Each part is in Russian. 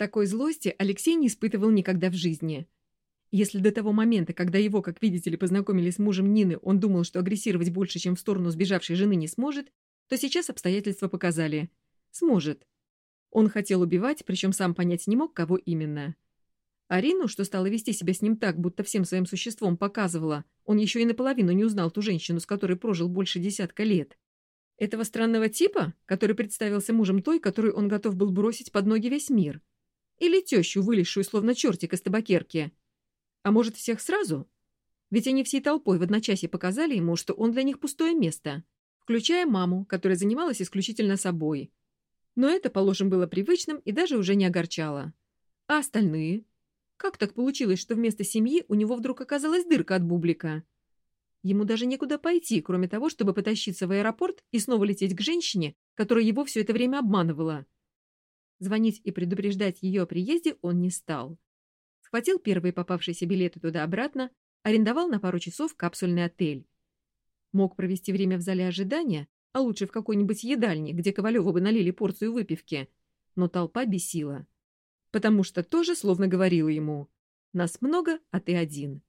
Такой злости Алексей не испытывал никогда в жизни. Если до того момента, когда его, как видите ли, познакомили с мужем Нины, он думал, что агрессировать больше, чем в сторону сбежавшей жены не сможет, то сейчас обстоятельства показали. Сможет. Он хотел убивать, причем сам понять не мог, кого именно. Арину, что стала вести себя с ним так, будто всем своим существом показывала, он еще и наполовину не узнал ту женщину, с которой прожил больше десятка лет. Этого странного типа, который представился мужем той, которую он готов был бросить под ноги весь мир. Или тещу, вылезшую словно чертик из табакерки. А может, всех сразу? Ведь они всей толпой в одночасье показали ему, что он для них пустое место, включая маму, которая занималась исключительно собой. Но это, положим, было привычным и даже уже не огорчало. А остальные? Как так получилось, что вместо семьи у него вдруг оказалась дырка от бублика? Ему даже некуда пойти, кроме того, чтобы потащиться в аэропорт и снова лететь к женщине, которая его все это время обманывала. Звонить и предупреждать ее о приезде он не стал. Схватил первые попавшиеся билеты туда-обратно, арендовал на пару часов капсульный отель. Мог провести время в зале ожидания, а лучше в какой-нибудь едальне, где Ковалеву бы налили порцию выпивки. Но толпа бесила потому что тоже словно говорила ему «Нас много, а ты один».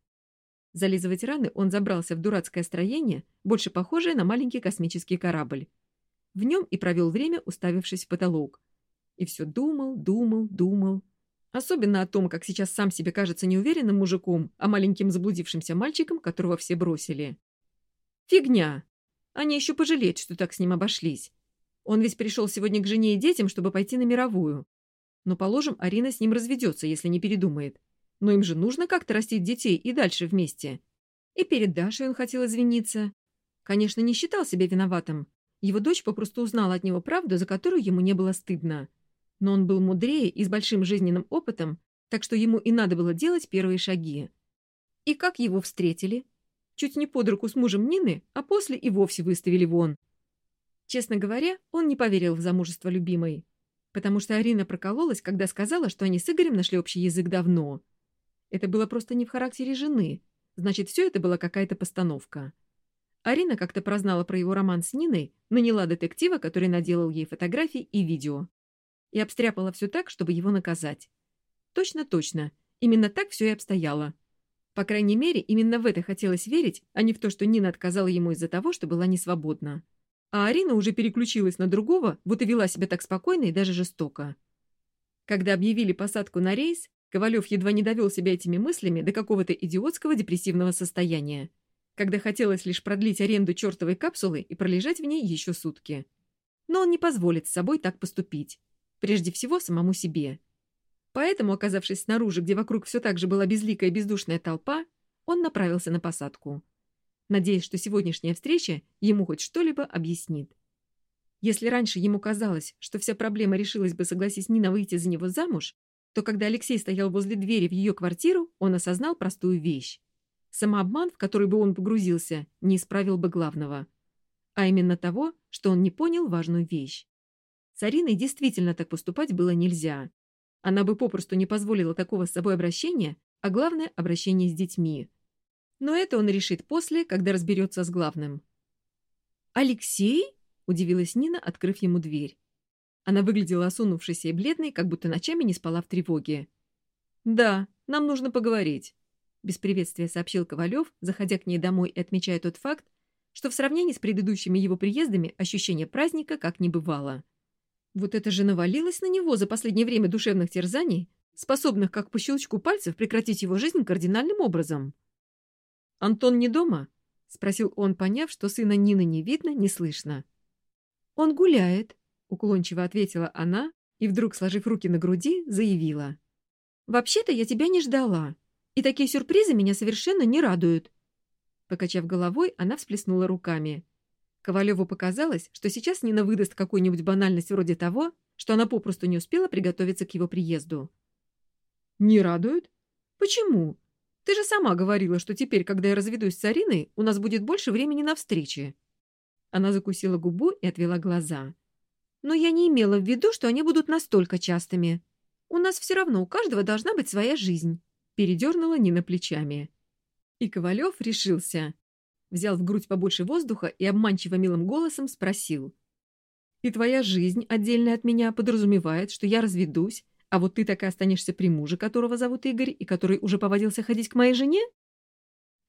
Зализывать раны он забрался в дурацкое строение, больше похожее на маленький космический корабль. В нем и провел время, уставившись в потолок. И все думал, думал, думал. Особенно о том, как сейчас сам себе кажется неуверенным мужиком, а маленьким заблудившимся мальчиком, которого все бросили. Фигня! Они еще пожалеют, что так с ним обошлись. Он ведь пришел сегодня к жене и детям, чтобы пойти на мировую. Но, положим, Арина с ним разведется, если не передумает. Но им же нужно как-то растить детей и дальше вместе. И перед Дашей он хотел извиниться. Конечно, не считал себя виноватым. Его дочь попросту узнала от него правду, за которую ему не было стыдно. Но он был мудрее и с большим жизненным опытом, так что ему и надо было делать первые шаги. И как его встретили? Чуть не под руку с мужем Нины, а после и вовсе выставили вон. Честно говоря, он не поверил в замужество любимой потому что Арина прокололась, когда сказала, что они с Игорем нашли общий язык давно. Это было просто не в характере жены. Значит, все это была какая-то постановка. Арина как-то прознала про его роман с Ниной, наняла детектива, который наделал ей фотографии и видео. И обстряпала все так, чтобы его наказать. Точно-точно. Именно так все и обстояло. По крайней мере, именно в это хотелось верить, а не в то, что Нина отказала ему из-за того, что была несвободна. А Арина уже переключилась на другого, вот и вела себя так спокойно и даже жестоко. Когда объявили посадку на рейс, Ковалев едва не довел себя этими мыслями до какого-то идиотского депрессивного состояния, когда хотелось лишь продлить аренду чертовой капсулы и пролежать в ней еще сутки. Но он не позволит с собой так поступить. Прежде всего, самому себе. Поэтому, оказавшись снаружи, где вокруг все так же была безликая бездушная толпа, он направился на посадку надеясь, что сегодняшняя встреча ему хоть что-либо объяснит. Если раньше ему казалось, что вся проблема решилась бы, согласись Нина выйти за него замуж, то когда Алексей стоял возле двери в ее квартиру, он осознал простую вещь. Самообман, в который бы он погрузился, не исправил бы главного. А именно того, что он не понял важную вещь. С действительно так поступать было нельзя. Она бы попросту не позволила такого с собой обращения, а главное – обращение с детьми – но это он решит после, когда разберется с главным. «Алексей?» – удивилась Нина, открыв ему дверь. Она выглядела осунувшейся и бледной, как будто ночами не спала в тревоге. «Да, нам нужно поговорить», – без приветствия сообщил Ковалев, заходя к ней домой и отмечая тот факт, что в сравнении с предыдущими его приездами ощущение праздника как не бывало. Вот это же навалилось на него за последнее время душевных терзаний, способных как по щелчку пальцев прекратить его жизнь кардинальным образом. «Антон не дома?» — спросил он, поняв, что сына Нины не видно, не слышно. «Он гуляет», — уклончиво ответила она и, вдруг сложив руки на груди, заявила. «Вообще-то я тебя не ждала, и такие сюрпризы меня совершенно не радуют». Покачав головой, она всплеснула руками. Ковалеву показалось, что сейчас Нина выдаст какую-нибудь банальность вроде того, что она попросту не успела приготовиться к его приезду. «Не радуют? Почему?» Ты же сама говорила, что теперь, когда я разведусь с Ариной, у нас будет больше времени на встречи». Она закусила губу и отвела глаза. «Но я не имела в виду, что они будут настолько частыми. У нас все равно у каждого должна быть своя жизнь», — передернула Нина плечами. И Ковалев решился. Взял в грудь побольше воздуха и обманчиво милым голосом спросил. «И твоя жизнь, отдельная от меня, подразумевает, что я разведусь, А вот ты так и останешься при муже, которого зовут Игорь, и который уже поводился ходить к моей жене?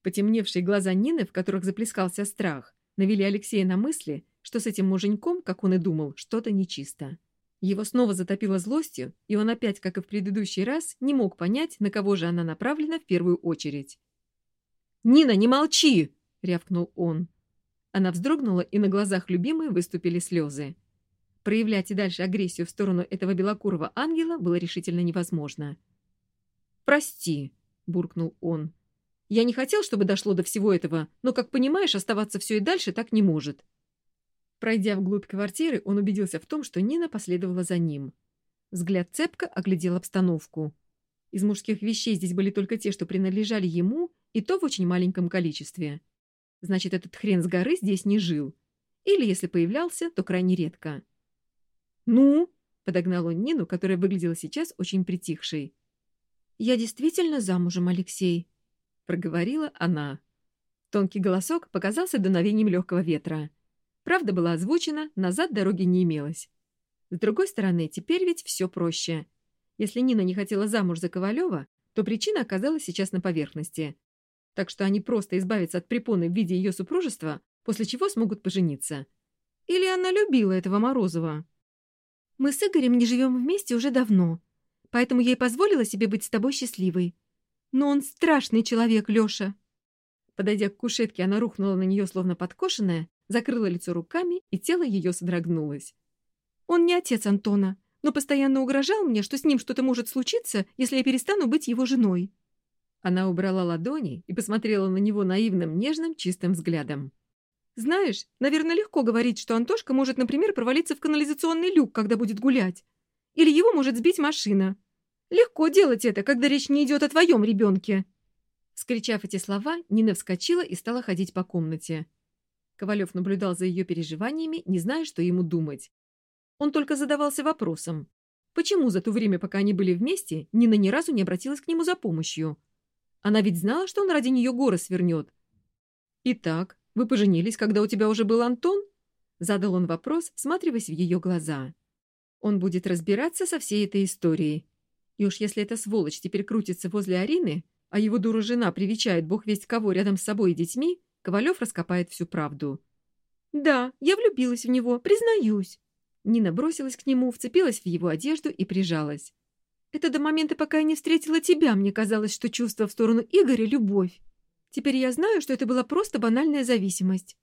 Потемневшие глаза Нины, в которых заплескался страх, навели Алексея на мысли, что с этим муженьком, как он и думал, что-то нечисто. Его снова затопило злостью, и он опять, как и в предыдущий раз, не мог понять, на кого же она направлена в первую очередь. «Нина, не молчи!» — рявкнул он. Она вздрогнула, и на глазах любимой выступили слезы. Проявлять и дальше агрессию в сторону этого белокурого ангела было решительно невозможно. «Прости», — буркнул он. «Я не хотел, чтобы дошло до всего этого, но, как понимаешь, оставаться все и дальше так не может». Пройдя вглубь квартиры, он убедился в том, что Нина последовала за ним. Взгляд цепко оглядел обстановку. Из мужских вещей здесь были только те, что принадлежали ему, и то в очень маленьком количестве. Значит, этот хрен с горы здесь не жил. Или, если появлялся, то крайне редко. «Ну?» — подогнал он Нину, которая выглядела сейчас очень притихшей. «Я действительно замужем, Алексей», — проговорила она. Тонкий голосок показался дуновением легкого ветра. Правда была озвучена, назад дороги не имелось. С другой стороны, теперь ведь все проще. Если Нина не хотела замуж за Ковалева, то причина оказалась сейчас на поверхности так что они просто избавятся от препоны в виде ее супружества, после чего смогут пожениться. Или она любила этого Морозова? Мы с Игорем не живем вместе уже давно, поэтому и позволила себе быть с тобой счастливой. Но он страшный человек, Леша. Подойдя к кушетке, она рухнула на нее, словно подкошенная, закрыла лицо руками, и тело ее содрогнулось. Он не отец Антона, но постоянно угрожал мне, что с ним что-то может случиться, если я перестану быть его женой. Она убрала ладони и посмотрела на него наивным, нежным, чистым взглядом. «Знаешь, наверное, легко говорить, что Антошка может, например, провалиться в канализационный люк, когда будет гулять. Или его может сбить машина. Легко делать это, когда речь не идет о твоем ребенке». Скричав эти слова, Нина вскочила и стала ходить по комнате. Ковалев наблюдал за ее переживаниями, не зная, что ему думать. Он только задавался вопросом. Почему за то время, пока они были вместе, Нина ни разу не обратилась к нему за помощью? Она ведь знала, что он ради нее горы свернет. «Итак, вы поженились, когда у тебя уже был Антон?» Задал он вопрос, всматриваясь в ее глаза. Он будет разбираться со всей этой историей. И уж если эта сволочь теперь крутится возле Арины, а его дура жена привечает бог весть кого рядом с собой и детьми, Ковалев раскопает всю правду. «Да, я влюбилась в него, признаюсь». Нина бросилась к нему, вцепилась в его одежду и прижалась. Это до момента, пока я не встретила тебя, мне казалось, что чувство в сторону Игоря — любовь. Теперь я знаю, что это была просто банальная зависимость.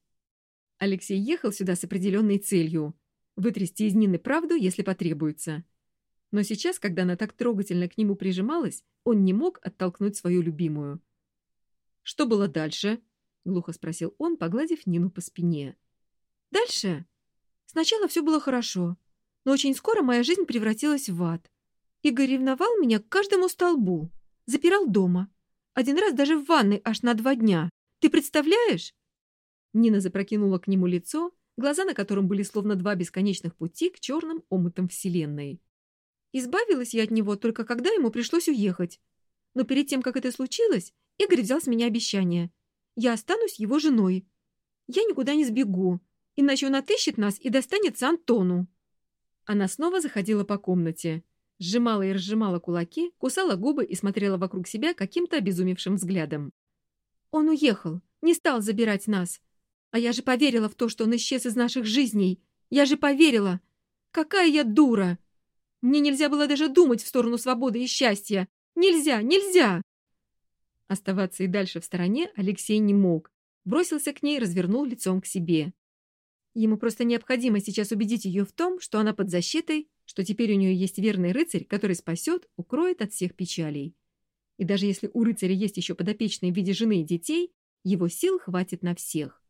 Алексей ехал сюда с определенной целью — вытрясти из Нины правду, если потребуется. Но сейчас, когда она так трогательно к нему прижималась, он не мог оттолкнуть свою любимую. «Что было дальше?» — глухо спросил он, погладив Нину по спине. «Дальше? Сначала все было хорошо, но очень скоро моя жизнь превратилась в ад. Игорь ревновал меня к каждому столбу. Запирал дома. Один раз даже в ванной аж на два дня. Ты представляешь?» Нина запрокинула к нему лицо, глаза на котором были словно два бесконечных пути к черным омутам Вселенной. Избавилась я от него только когда ему пришлось уехать. Но перед тем, как это случилось, Игорь взял с меня обещание. Я останусь его женой. Я никуда не сбегу, иначе он отыщет нас и достанется Антону. Она снова заходила по комнате сжимала и разжимала кулаки, кусала губы и смотрела вокруг себя каким-то обезумевшим взглядом. «Он уехал, не стал забирать нас. А я же поверила в то, что он исчез из наших жизней. Я же поверила! Какая я дура! Мне нельзя было даже думать в сторону свободы и счастья. Нельзя, нельзя!» Оставаться и дальше в стороне Алексей не мог. Бросился к ней, развернул лицом к себе. Ему просто необходимо сейчас убедить ее в том, что она под защитой, что теперь у нее есть верный рыцарь, который спасет, укроет от всех печалей. И даже если у рыцаря есть еще подопечные в виде жены и детей, его сил хватит на всех.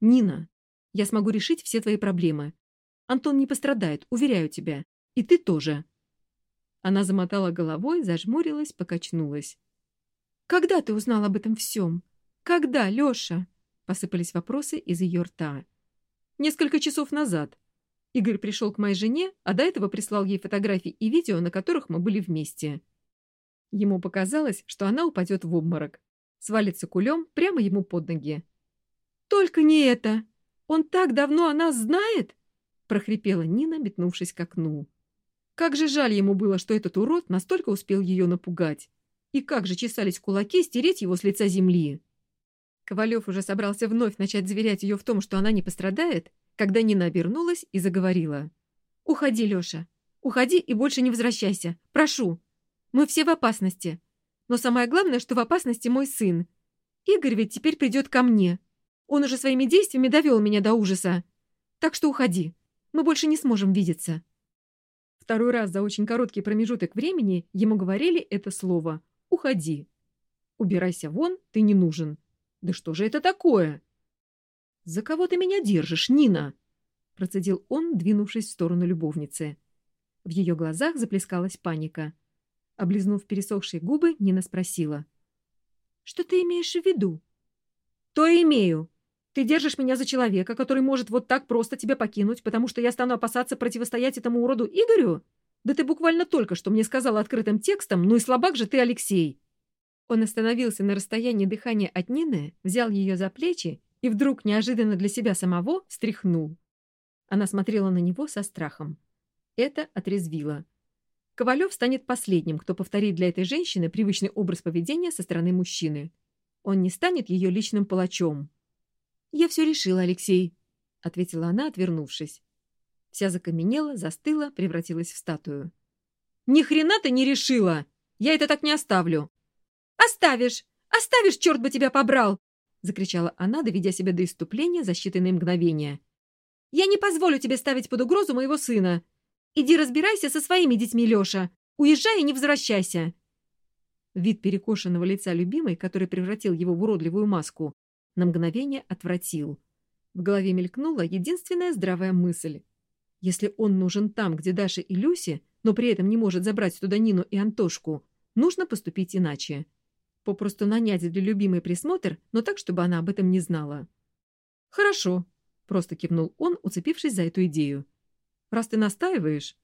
«Нина, я смогу решить все твои проблемы. Антон не пострадает, уверяю тебя. И ты тоже». Она замотала головой, зажмурилась, покачнулась. «Когда ты узнал об этом всем? Когда, Леша?» Посыпались вопросы из ее рта. «Несколько часов назад», Игорь пришел к моей жене, а до этого прислал ей фотографии и видео, на которых мы были вместе. Ему показалось, что она упадет в обморок. Свалится кулем прямо ему под ноги. «Только не это! Он так давно о нас знает!» — прохрипела Нина, метнувшись к окну. Как же жаль ему было, что этот урод настолько успел ее напугать. И как же чесались кулаки стереть его с лица земли. Ковалев уже собрался вновь начать заверять ее в том, что она не пострадает, когда Нина обернулась и заговорила. «Уходи, Леша. Уходи и больше не возвращайся. Прошу. Мы все в опасности. Но самое главное, что в опасности мой сын. Игорь ведь теперь придет ко мне. Он уже своими действиями довел меня до ужаса. Так что уходи. Мы больше не сможем видеться». Второй раз за очень короткий промежуток времени ему говорили это слово «Уходи». «Убирайся вон, ты не нужен». Да что же это такое? За кого ты меня держишь, Нина? Процедил он, двинувшись в сторону любовницы. В ее глазах заплескалась паника. Облизнув пересохшие губы, Нина спросила. «Что ты имеешь в виду?» «То имею. Ты держишь меня за человека, который может вот так просто тебя покинуть, потому что я стану опасаться противостоять этому уроду Игорю? Да ты буквально только что мне сказала открытым текстом, ну и слабак же ты, Алексей!» Он остановился на расстоянии дыхания от Нины, взял ее за плечи и вдруг, неожиданно для себя самого, встряхнул. Она смотрела на него со страхом. Это отрезвило. Ковалев станет последним, кто повторит для этой женщины привычный образ поведения со стороны мужчины. Он не станет ее личным палачом. «Я все решила, Алексей», — ответила она, отвернувшись. Вся закаменела, застыла, превратилась в статую. «Ни хрена ты не решила! Я это так не оставлю!» «Оставишь! Оставишь, черт бы тебя побрал!» — закричала она, доведя себя до иступления за считанные мгновения. «Я не позволю тебе ставить под угрозу моего сына. Иди разбирайся со своими детьми, Леша. Уезжай и не возвращайся!» Вид перекошенного лица любимой, который превратил его в уродливую маску, на мгновение отвратил. В голове мелькнула единственная здравая мысль. Если он нужен там, где Даша и Люси, но при этом не может забрать туда Нину и Антошку, нужно поступить иначе. Попросту нанять для любимой присмотр, но так, чтобы она об этом не знала. «Хорошо», — просто кивнул он, уцепившись за эту идею. «Раз ты настаиваешь...»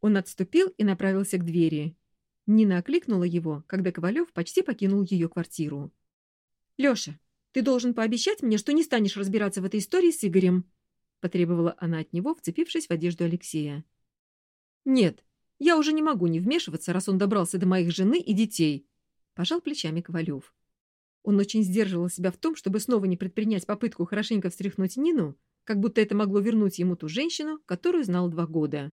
Он отступил и направился к двери. Нина окликнула его, когда Ковалев почти покинул ее квартиру. «Леша, ты должен пообещать мне, что не станешь разбираться в этой истории с Игорем», — потребовала она от него, вцепившись в одежду Алексея. «Нет, я уже не могу не вмешиваться, раз он добрался до моих жены и детей», Пожал плечами Ковалев. Он очень сдерживал себя в том, чтобы снова не предпринять попытку хорошенько встряхнуть Нину, как будто это могло вернуть ему ту женщину, которую знал два года.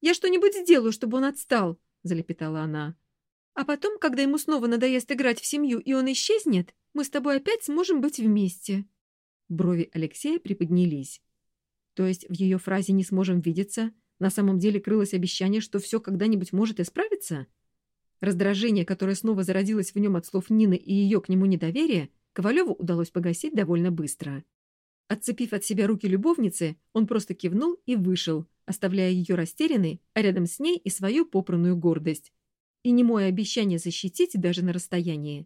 «Я что-нибудь сделаю, чтобы он отстал», — залепетала она. «А потом, когда ему снова надоест играть в семью и он исчезнет, мы с тобой опять сможем быть вместе». Брови Алексея приподнялись. То есть в ее фразе «не сможем видеться» на самом деле крылось обещание, что все когда-нибудь может исправиться? Раздражение, которое снова зародилось в нем от слов Нины и ее к нему недоверие, Ковалеву удалось погасить довольно быстро. Отцепив от себя руки любовницы, он просто кивнул и вышел, оставляя ее растерянной, а рядом с ней и свою попранную гордость. И немое обещание защитить даже на расстоянии.